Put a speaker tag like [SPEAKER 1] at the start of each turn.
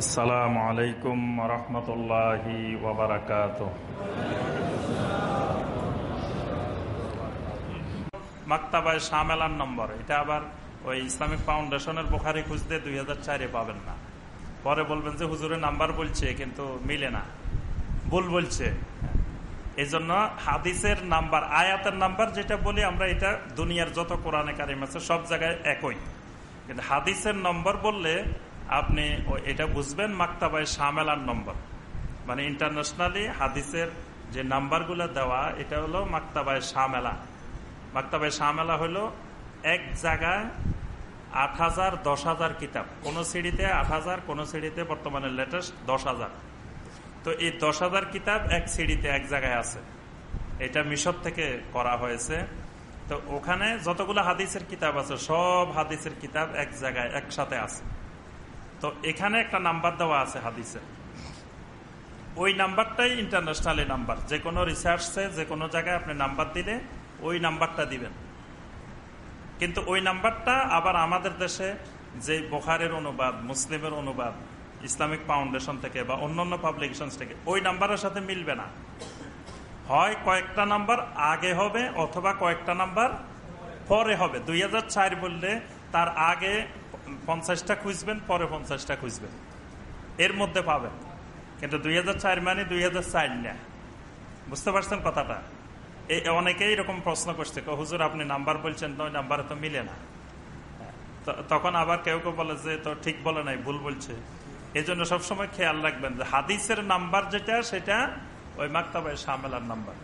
[SPEAKER 1] আসসালামু আলাইকুম রহমতুল্লাহি ওবরাকাত মাক্তাবায় শামেলার নম্বর। এটা আবার ওই ইসলামিক ফাউন্ডেশনের বোখারি খুঁজতে দুই হাজার চারে পাবেন না। পরে বলবেন যে হুজুরের নাম্বার বলছে, কিন্তু মিলে না। ভুল বলছে। এই জন্য হাদিসের নাম্বার, আয়াতের নাম্বার যেটা বলি, আমরা এটা দুনিয়ার যত কোরআনে কারিম আছে সব জায়গায় একই। কিন্তু হাদিসের নম্বর বললে আপনি এটা বুঝবেন মাক্তাবায় সামেলার নম্বর। মানে ইন্টারন্যাশনালি হাদিসের যে নাম্বারগুলো দেওয়া, এটা হলো মাক্তাবায় সামেলা মাক্তাবায় সামেলা হলো এক জায়গায় আট হাজার, দশ হাজার কিতাব। কোন সিঁড়িতে আট হাজার, কোন সিঁড়িতে বর্তমানে লেটেস্ট দশ হাজার। তো এই দশ হাজার কিতাব এক সিঁড়িতে এক জায়গায় আছে। এটা মিশর থেকে করা হয়েছে। তো ওখানে যতগুলো হাদিসের কিতাব আছে, সব হাদিসের কিতাব এক জায়গায়, একসাথে আছে। তো এখানে একটা নাম্বার দেওয়া আছে হাদিসের ওই নাম্বারটাই ইন্টারন্যাশনালি নাম্বার। যে কোনো রিসার্চে যে কোনো জায়গায় আপনি নাম্বার দিলে ওই নাম্বারটা দিবেন। কিন্তু ওই নাম্বারটা আবার আমাদের দেশে যে বোখারের অনুবাদ, মুসলিমের অনুবাদ, ইসলামিক ফাউন্ডেশন থেকে বা অন্যান্য পাবলিকেশন থেকে, ওই নাম্বারের সাথে মিলবে না। হয় কয়েকটা নাম্বার আগে হবে অথবা কয়েকটা নাম্বার পরে হবে। দুই হাজার চার বললে তার আগে পঞ্চাশটা খুঁজবেন, পরে পঞ্চাশটা খুঁজবেন। এর মধ্যে পাবেন। কিন্তু দুই হাজার চার মানে দুই না। বুঝতে পারছেন কথাটা? এই অনেকেই এরকম প্রশ্ন করছে হুজুর, আপনি নাম্বার বলছেন, তো ওই নাম্বারে তো মিলে না। তখন আবার কেউ কেউ বলে যে, তো ঠিক বলে নাই, ভুল বলছে। এই জন্য সবসময় খেয়াল রাখবেন যে, হাদিসের নাম্বার যেটা, সেটা ওই মাক্তাবাই সামেলার নাম্বার।